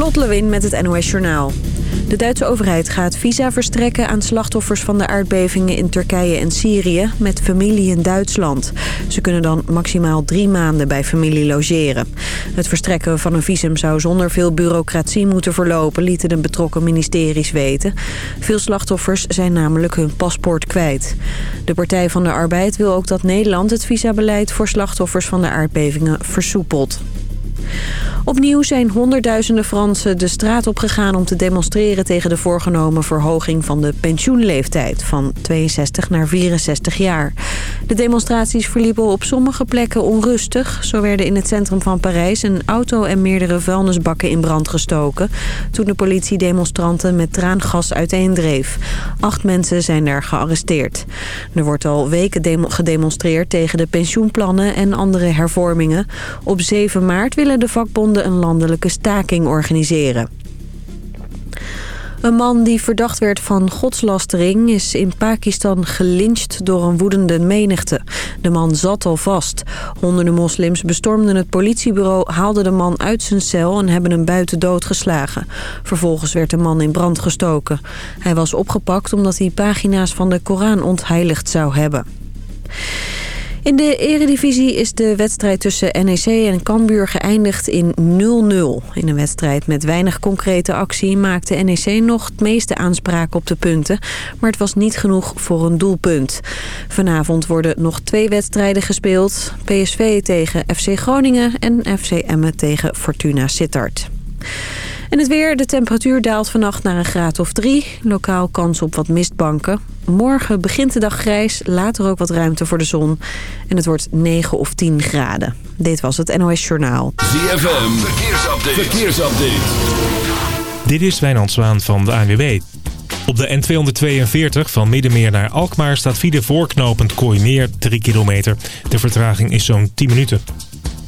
Lot Lewin met het NOS Journaal. De Duitse overheid gaat visa verstrekken aan slachtoffers van de aardbevingen in Turkije en Syrië met familie in Duitsland. Ze kunnen dan maximaal drie maanden bij familie logeren. Het verstrekken van een visum zou zonder veel bureaucratie moeten verlopen, lieten de betrokken ministeries weten. Veel slachtoffers zijn namelijk hun paspoort kwijt. De Partij van de Arbeid wil ook dat Nederland het visabeleid voor slachtoffers van de aardbevingen versoepelt. Opnieuw zijn honderdduizenden Fransen de straat opgegaan om te demonstreren tegen de voorgenomen verhoging van de pensioenleeftijd van 62 naar 64 jaar. De demonstraties verliepen op sommige plekken onrustig. Zo werden in het centrum van Parijs een auto en meerdere vuilnisbakken in brand gestoken toen de politie demonstranten met traangas uiteendreef. Acht mensen zijn daar gearresteerd. Er wordt al weken gedemonstreerd tegen de pensioenplannen en andere hervormingen. Op 7 maart willen de vakbonden een landelijke staking organiseren. Een man die verdacht werd van godslastering is in Pakistan gelyncht door een woedende menigte. De man zat al vast. Honderden moslims bestormden het politiebureau, haalden de man uit zijn cel en hebben hem buiten doodgeslagen. Vervolgens werd de man in brand gestoken. Hij was opgepakt omdat hij pagina's van de Koran ontheiligd zou hebben. In de eredivisie is de wedstrijd tussen NEC en Cambuur geëindigd in 0-0. In een wedstrijd met weinig concrete actie maakte NEC nog het meeste aanspraak op de punten. Maar het was niet genoeg voor een doelpunt. Vanavond worden nog twee wedstrijden gespeeld. PSV tegen FC Groningen en FC Emmen tegen Fortuna Sittard. En het weer, de temperatuur daalt vannacht naar een graad of drie. Lokaal kans op wat mistbanken. Morgen begint de dag grijs, later ook wat ruimte voor de zon. En het wordt 9 of 10 graden. Dit was het NOS Journaal. ZFM, verkeersupdate. verkeersupdate. Dit is Wijnand Zwaan van de ANWB. Op de N242 van Middenmeer naar Alkmaar staat file voorknopend Kooimeer 3 kilometer. De vertraging is zo'n 10 minuten.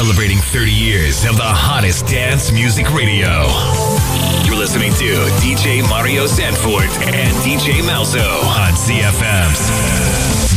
Celebrating 30 years of the hottest dance music radio. You're listening to DJ Mario Sanford and DJ Malzo on CFM's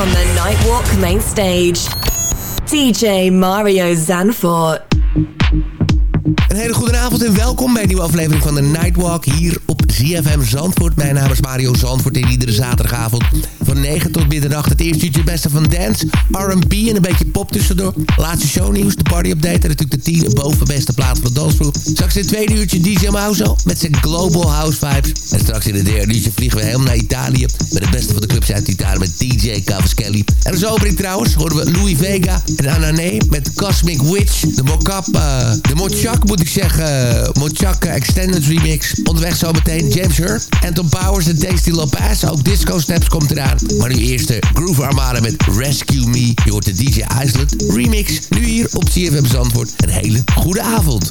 on the Nightwalk main stage. DJ Mario Zanfort. Een hele goede avond en welkom bij een nieuwe aflevering van de Nightwalk hier op ZFM Zandvoort. Mijn naam is Mario Zandvoort en iedere zaterdagavond van 9 tot middernacht het eerste uurtje beste van dance, R&B en een beetje pop tussendoor. Laatste shownieuws, de party update en natuurlijk de 10 bovenbeste plaats van de dansvloer. Straks in het tweede uurtje DJ Mauzo met zijn Global House Vibes. En straks in het derde uurtje vliegen we helemaal naar Italië met het beste van de clubs uit Italië met DJ Cavaschelli. En als opening trouwens horen we Louis Vega en Anane met Cosmic Witch. De Mocap, uh, de Mochak ik zeg eh, Mochaka Extended Remix. Onderweg zometeen James En Anton Powers en Tasty Lopez. Ook Disco Snaps komt eraan. Maar nu eerst de Groove Armada met Rescue Me. Je hoort de DJ Iceland Remix. Nu hier op CFM Zandvoort. Een hele goede avond.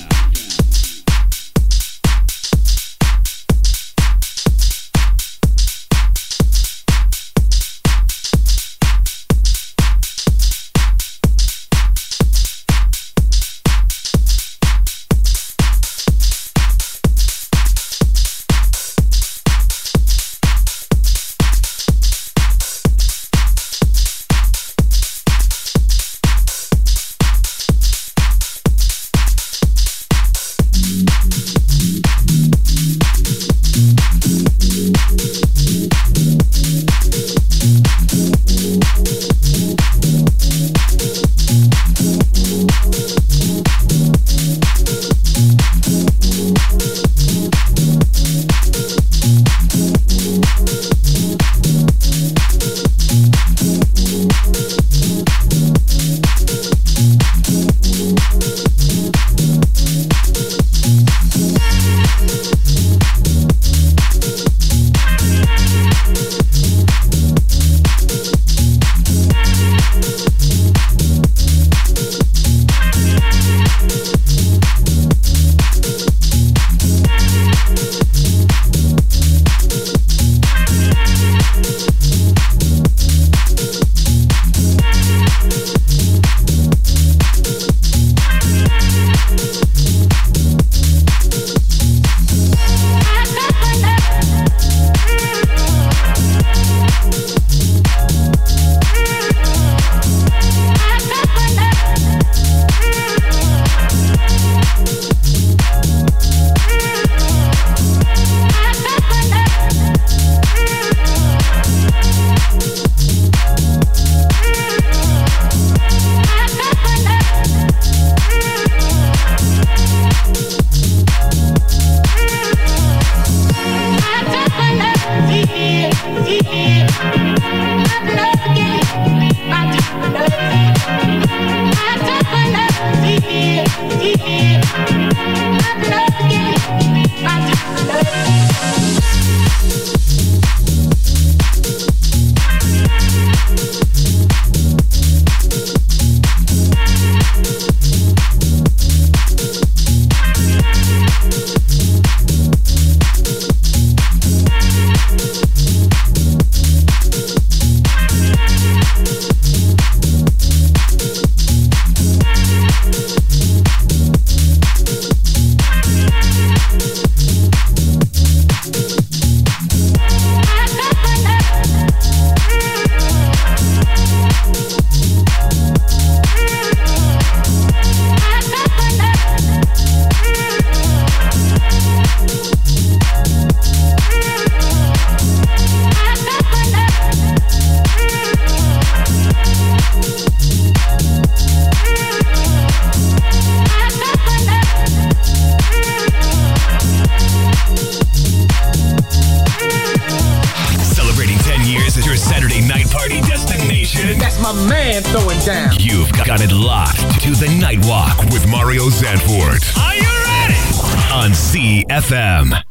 FM.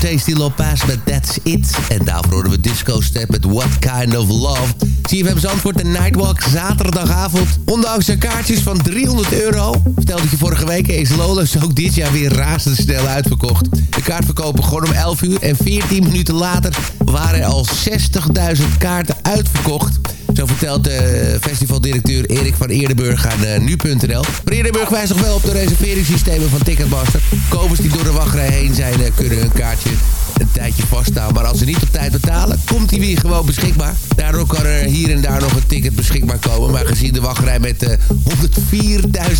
Tasty Lopez met That's It. En daarvoor horen we Disco Step met What Kind of Love. CFM Zandvoort de Nightwalk zaterdagavond. Ondanks de kaartjes van 300 euro. Vertelde je vorige week is Lolus ook dit jaar weer razendsnel uitverkocht. De kaartverkopen begon om 11 uur en 14 minuten later waren er al 60.000 kaarten uitverkocht. Zo vertelt de festivaldirecteur Erik van Eerdenburg aan uh, nu.nl. Maar Eerdenburg wijst nog wel op de reserveringssystemen van Ticketmaster. Kopers die door de wachtrij heen zijn uh, kunnen hun kaartje een tijdje vaststaan. Maar als ze niet op tijd betalen, komt hij weer gewoon beschikbaar. Daardoor kan er hier en daar nog een ticket beschikbaar komen. Maar gezien de wachtrij met uh, eh,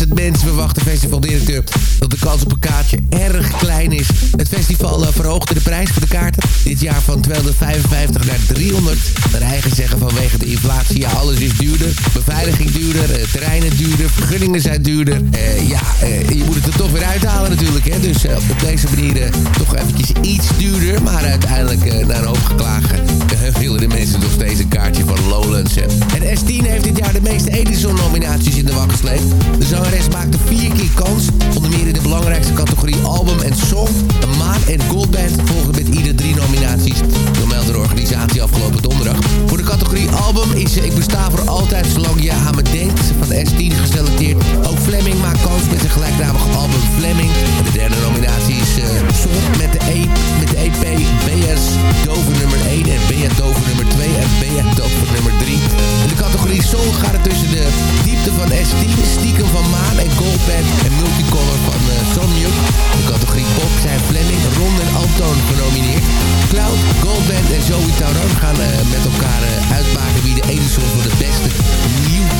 104.000 mensen verwacht de festivaldirecteur dat de kans op een kaartje erg klein is. Het festival uh, verhoogde de prijs voor de kaarten. Dit jaar van 255 naar 300. De eigen zeggen vanwege de inflatie, alles is duurder. Beveiliging duurder, uh, terreinen duurder, vergunningen zijn duurder. ja, je moet het er toch Dus op deze manier toch eventjes iets duurder. Maar uiteindelijk na een hoop geklagen willen de mensen nog een kaartje van Lowlands. En S10 heeft dit jaar de meeste Edison-nominaties in de wacht gesleept. De zangeres maakte vier keer kans. Onder meer in de belangrijkste categorie album en song. Een maan en goldband volgen met ieder drie nominaties. Zo meldde de organisatie afgelopen donderdag. Voor de categorie album is Ik besta voor altijd zolang je aan me denkt van de S10 geselecteerd. Ook Fleming maakt kans met zijn gelijknamige album Fleming. En de derde nominatie is uh, Song met de, e, met de EP BS Dover nummer 1 en BS Dover nummer 2 en BS Dover nummer 3. In de categorie Soul gaat het tussen de diepte van S10, stiekem van Maan en Goldband en Multicolor van uh, Sonmute. De categorie Pop zijn Fleming, Ron en Anton genomineerd. Cloud, Goldband en Zoe Tauron gaan uh, met elkaar uh, uitmaken wie de Edison voor de beste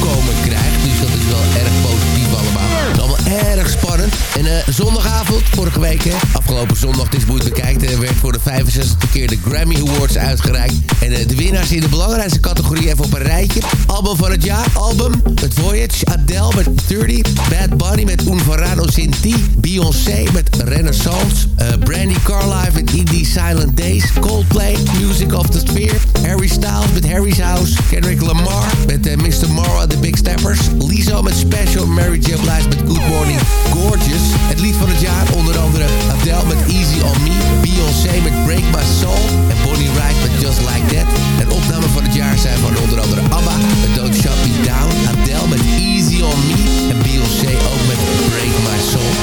nieuwkomer krijgt. Dus dat is wel erg positief allemaal. Het is allemaal erg spannend. En uh, zondagavond, vorige week, afgelopen zondag, het is hoe het bekijkt, werd voor de 65e keer de Grammy Awards uitgereikt. En de winnaars in de belangrijkste categorie even op een rijtje. Album van het jaar, album, met Voyage, Adele met 30, Bad Bunny met Un Verano Sinti, Beyoncé met Renaissance, uh, Brandy Carlisle met Indie Silent Days, Coldplay, Music of the Sphere, Harry Styles met Harry's House, Kendrick Lamar met uh, Mr. Mara Big Steppers, Lizzo met Special, Mary J. Blige met Good Morning, Gorgeous. Het lied van het jaar onder andere Adele met Easy On Me, Beyoncé met Break My Soul en Bonnie Wright met Just Like That. En opnamen van het jaar zijn van onder andere ABBA met Don't Shut Me Down, Adele met Easy On Me en Beyoncé ook met.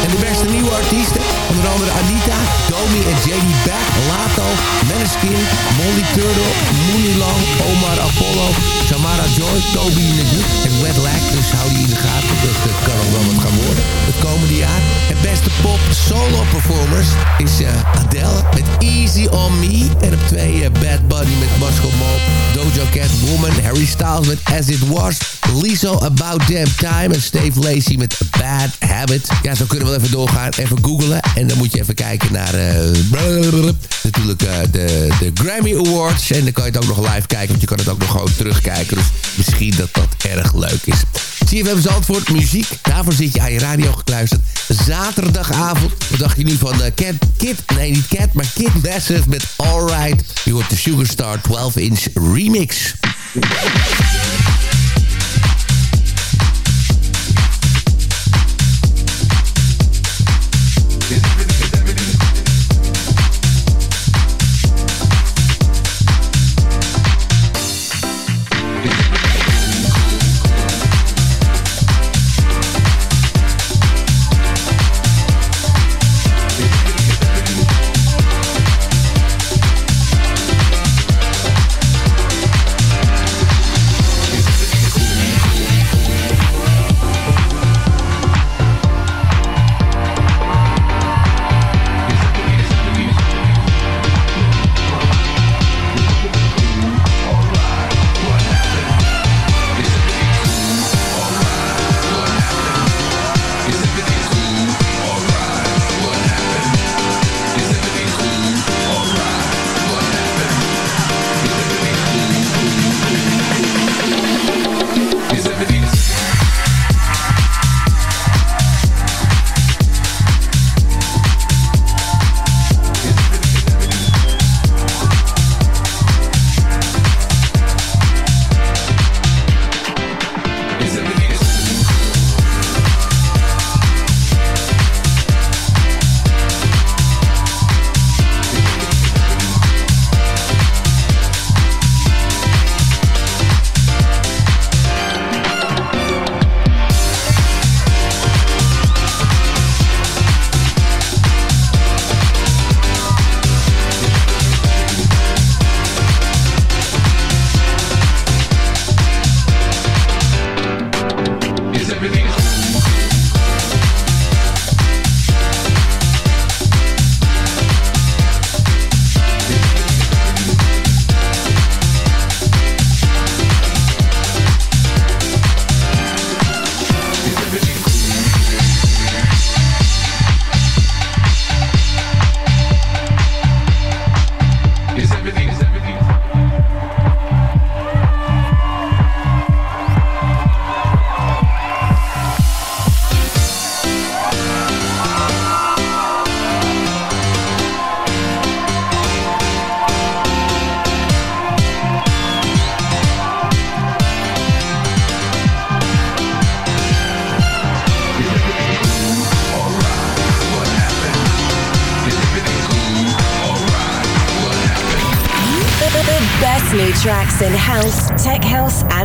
En de beste nieuwe artiesten, onder andere Anita, Domi en JD Beck, Lato, Meneskin, Molly Turtle, Mooney Long, Omar Apollo, Samara Joy, Toby Nagud en Wet Lag. Dus hou die in de gaten, dat, dat kan ook wel wat gaan worden het komende jaar. Het beste pop solo performers is uh, Adele met Easy On Me. En op twee uh, Bad Bunny met Moscow Mob, Doja Cat Woman, Harry Styles met As It Was, Lizzo About Damn Time en Steve Lacey met Bad Habit. Ja, zo kunnen we wel even doorgaan. Even googlen en dan moet je even kijken naar uh, natuurlijk de, de Grammy Awards. En dan kan je het ook nog live kijken, want je kan het ook nog gewoon terugkijken. Dus misschien dat dat erg leuk is. CFM Zandvoort, muziek. Daarvoor zit je aan je radio gekluisterd. Zaterdagavond. Wat dacht je nu van uh, Cat, Kid? Nee, niet Cat, maar Kid Massive met Alright. Je hoort de Sugarstar 12-inch remix.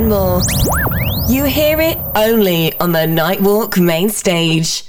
More. You hear it only on the Nightwalk main stage.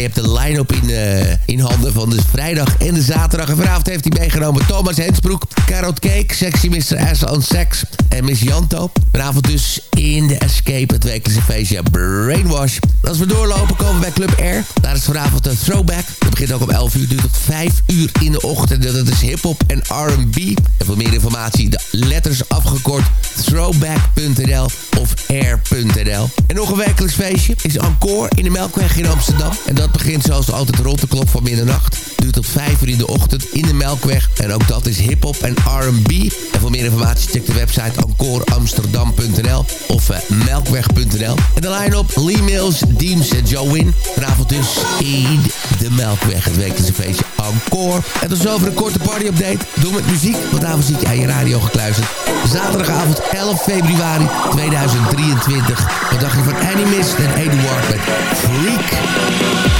Hij heeft de line-up in, uh, in handen van de vrijdag en de zaterdag. En vanavond heeft hij meegenomen Thomas Hensbroek, Carrot Cake, Sexy Mr. Ass on Sex en Miss Janto. Vanavond dus in de Escape, het wekelijkse feestje Brainwash. Als we doorlopen komen we bij Club Air. Daar is vanavond een throwback. Dat begint ook om 11 uur, duurt tot 5 uur in de ochtend. Dat is hip-hop en R&B. En voor meer informatie, de letters afgekort throwback.nl of air.nl. En nog een wekelijks feestje is Encore in de Melkweg in Amsterdam. En dat begint zoals altijd rond de klok van middernacht. Duurt tot 5 uur in de ochtend in de Melkweg. En ook dat is hip-hop en R&B. En voor meer informatie check de website encoreamsterdam.nl of uh, melkweg.nl. En de line-up Lee Mills, Deems en Joe Win. Vanavond dus in de Melkweg. Het wekelijkse feestje Encore. En tot zover een korte party-update. Doe met muziek, want daarvoor zit je aan je radio gekluisterd. Zaterdagavond 11 februari 2023. Wat dacht je van Animist en Eduard met Freak?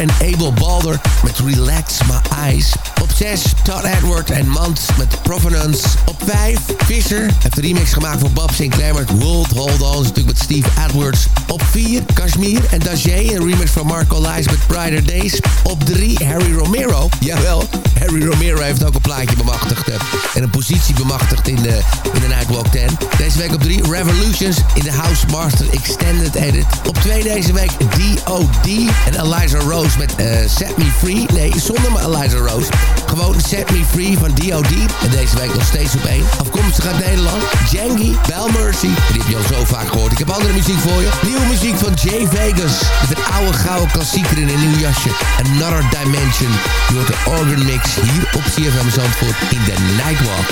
en Abel Balder met Relax de remix gemaakt voor Bob Sinclair met World Hold On. natuurlijk met Steve Edwards. Op 4, Kashmir en Dajé. Een remix van Marco Lies met Brighter Days. Op 3, Harry Romero. Jawel, Harry Romero heeft ook een plaatje bemachtigd. Eh, en een positie bemachtigd in de, in de Nightwalk 10. Deze week op 3 Revolutions in de House Master Extended Edit. Op 2 deze week D.O.D. en Eliza Rose met uh, Set Me Free. Nee, zonder maar Eliza Rose. Gewoon Set Me Free van D.O.D. En deze week nog steeds op 1. Afkomstig uit Nederland. Jangy, Bell Mercy. Die heb je al zo vaak gehoord. Ik heb andere muziek voor je. Nieuwe muziek van Jay Vegas. Met een oude gouden klassieker in een nieuw jasje. Another Dimension. Je de organ mix hier op CFM Zandvoort in de Nightwalk.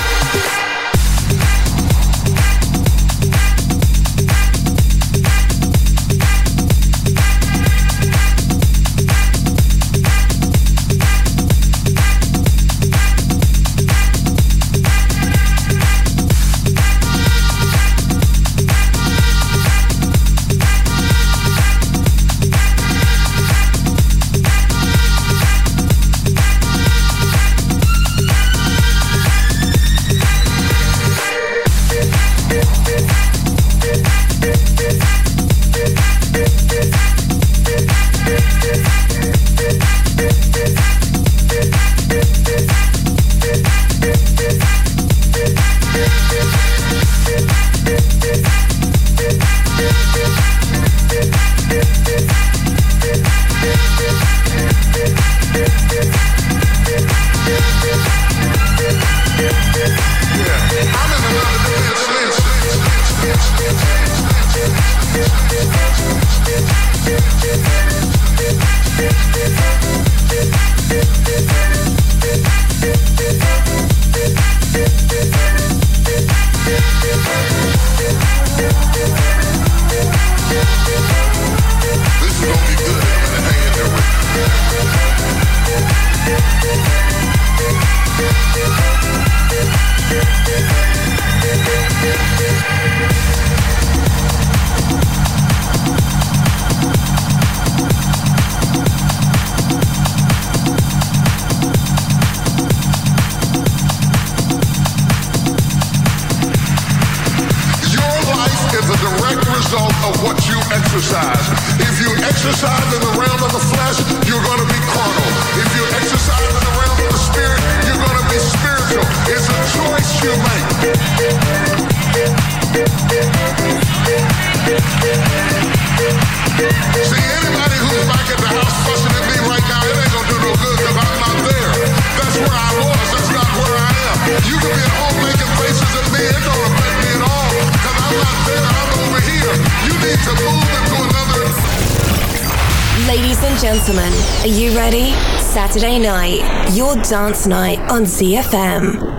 Saturday night, your dance night on ZFM.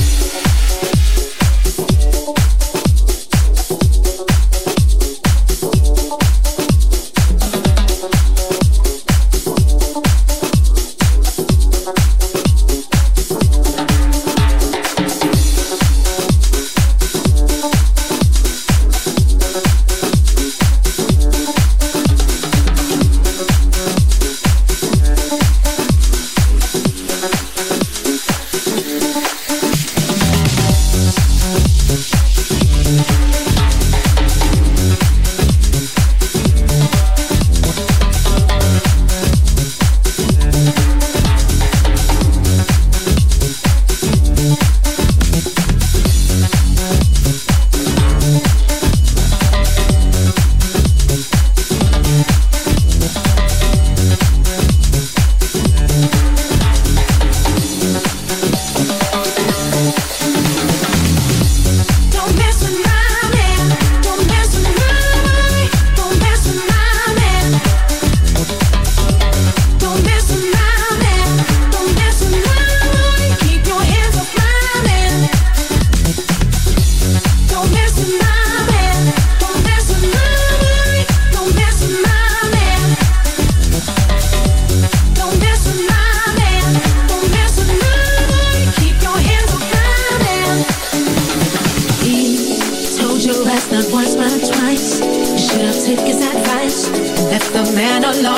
You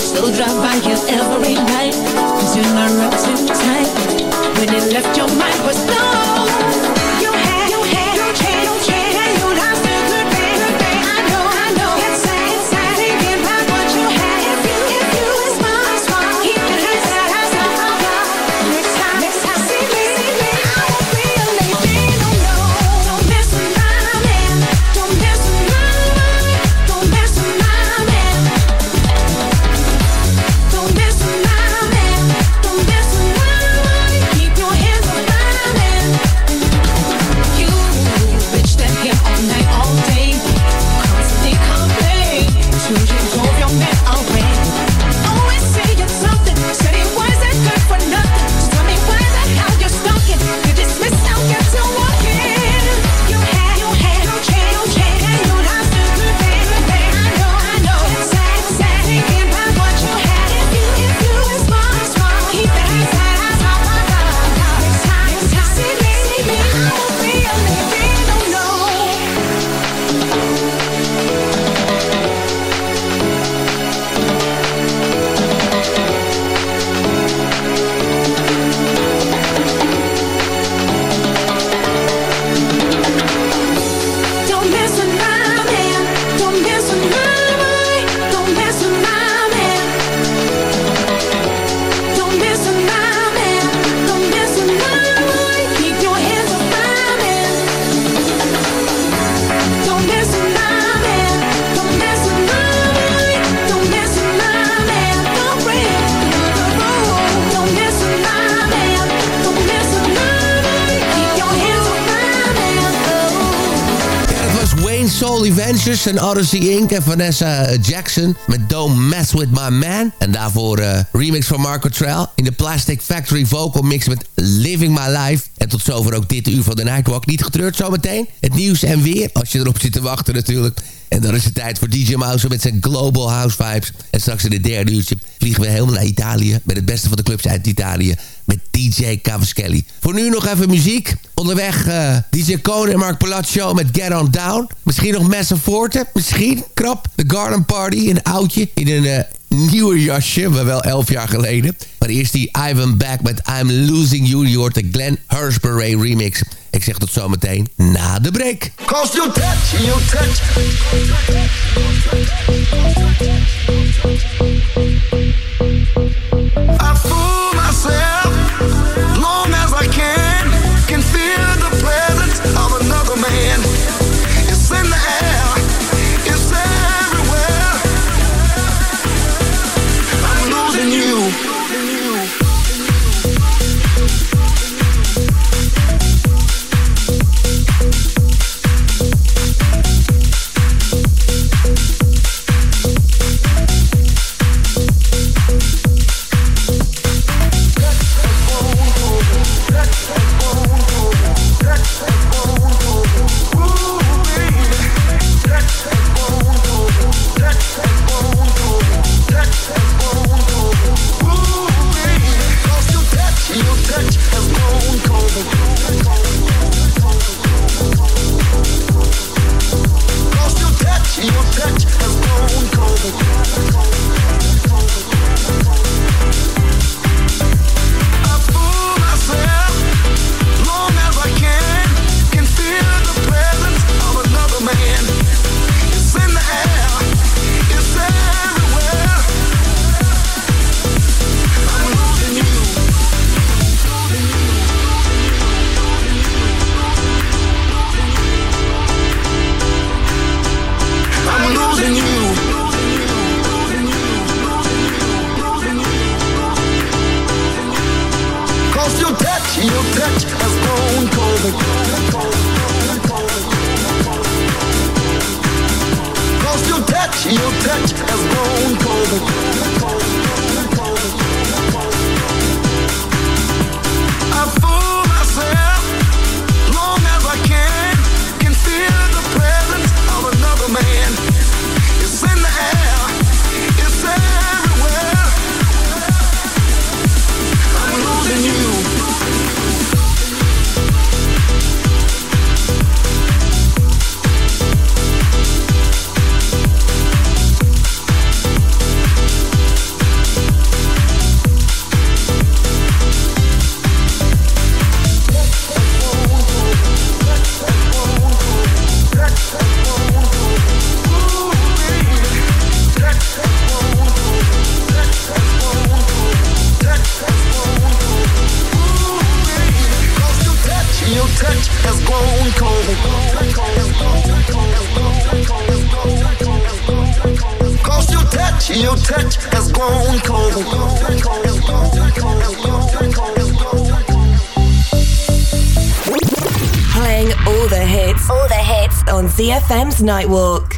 still drive by here every night, cause you're not up too tight. When it left your en Odyssey Inc. en Vanessa Jackson met Don't Mess With My Man. En daarvoor uh, remix van Marco Trell in de Plastic Factory vocal mix met Living My Life. En tot zover ook dit uur van de Nightwalk. Niet getreurd zometeen. Het nieuws en weer, als je erop zit te wachten natuurlijk. En dan is het tijd voor DJ Mouse met zijn Global House Vibes. En straks in het derde uurtje vliegen we helemaal naar Italië... met het beste van de clubs uit Italië met DJ Cavaschelli. Voor nu nog even muziek. Onderweg eh, DJ Cone en Mark Palazzo met Get On Down. Misschien nog Messa Forte. Misschien krap. The Garden Party, een oudje in een uh, nieuwe jasje, maar wel elf jaar geleden. Maar eerst die Ivan Back met I'm Losing You. Je de Glenn Hursbury remix. Ik zeg tot zometeen na de break. I myself. Can Let's go. Your touch has grown cold. Playing all the hits, all the hits on ZFM's Nightwalk.